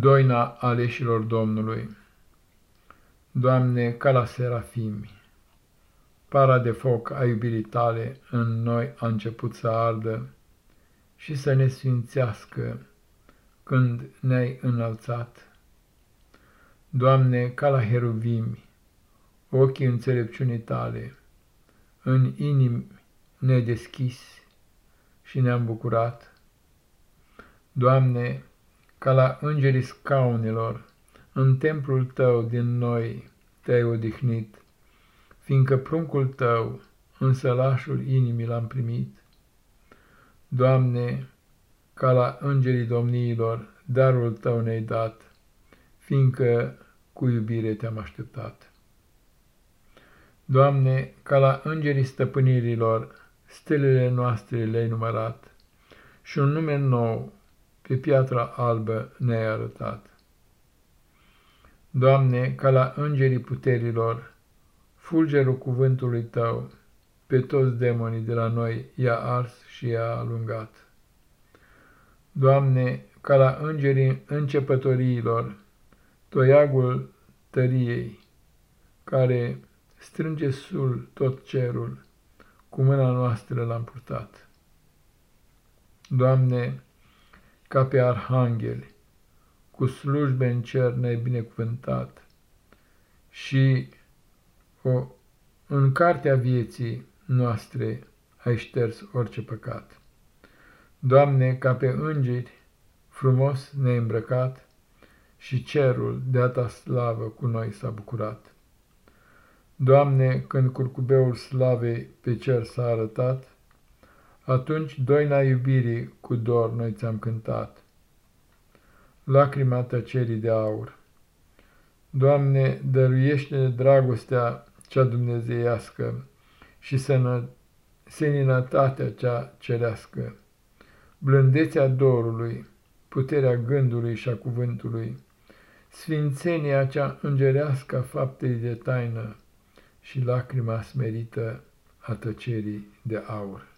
Doina aleșilor Domnului Doamne, ca la serafimi, para de foc a iubirii tale în noi a început să ardă și să ne sfințească când ne-ai înălțat. Doamne, ca la heruvimi, ochii înțelepciunii tale, în inimi ne deschis și ne-am bucurat. Doamne, ca la îngerii scaunelor, în templul tău din noi te-ai odihnit, fiindcă pruncul tău în sălașul inimii l-am primit. Doamne, ca la îngerii domniilor, darul tău ne-ai dat, fiindcă cu iubire te-am așteptat. Doamne, ca la îngerii stăpânirilor, stelele noastre le-ai numărat și un nume nou pe piatra albă ne-ai arătat. Doamne, ca la îngerii puterilor, fulgerul cuvântului Tău, pe toți demonii de la noi i-a ars și i-a alungat. Doamne, ca la îngerii începătoriilor, toiagul tăriei, care strânge sul tot cerul, cu mâna noastră l-am purtat. Doamne, ca pe arhangheli, cu slujbe în cer ne-ai binecuvântat și o, în cartea vieții noastre ai șters orice păcat. Doamne, ca pe îngeri, frumos ne-ai îmbrăcat și cerul de-a ta slavă cu noi s-a bucurat. Doamne, când curcubeul slavei pe cer s-a arătat, atunci doina iubirii cu dor noi ți-am cântat. Lacrima tăcerii de aur Doamne, dăruiește dragostea cea dumnezeiască și sănă, seninătatea cea cerească, blândețea dorului, puterea gândului și a cuvântului, sfințenia cea îngerească a faptei de taină și lacrima smerită a tăcerii de aur.